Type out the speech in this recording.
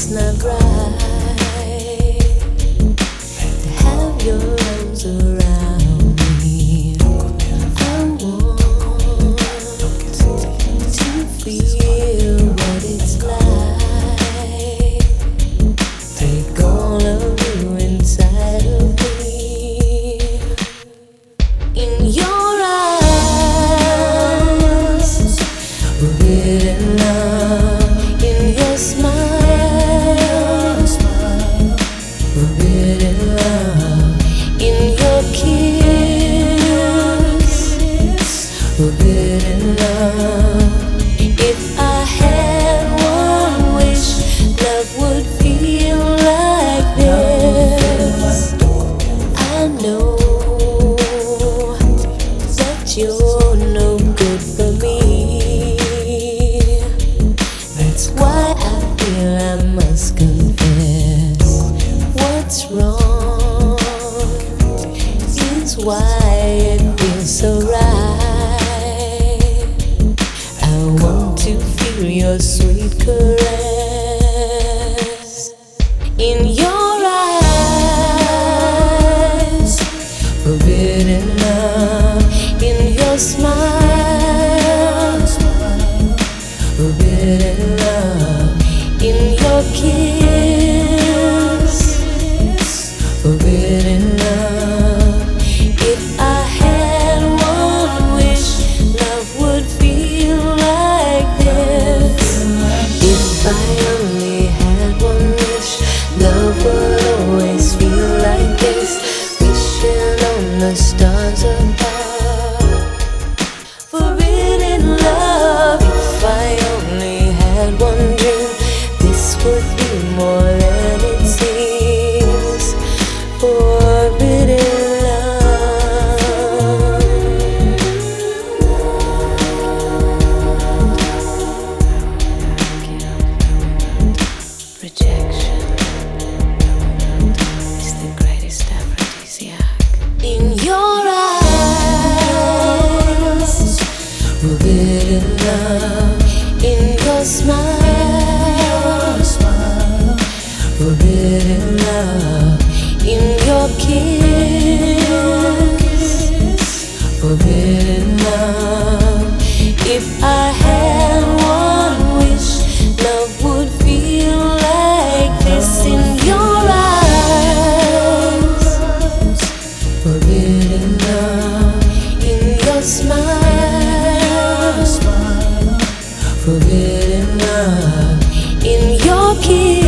it's not right. To have your arms around forbidden love. If I had one wish, love would feel like this. I know that you're no good for me. That's why I feel I must confess what's wrong is why it feels so right. Your sweet caress in your eyes. Forbidden love in your smile. Forbidden love in your kiss. Forbidden love. In your eyes, forbidden love. In your smile, love. In your kiss, smile. Forbidden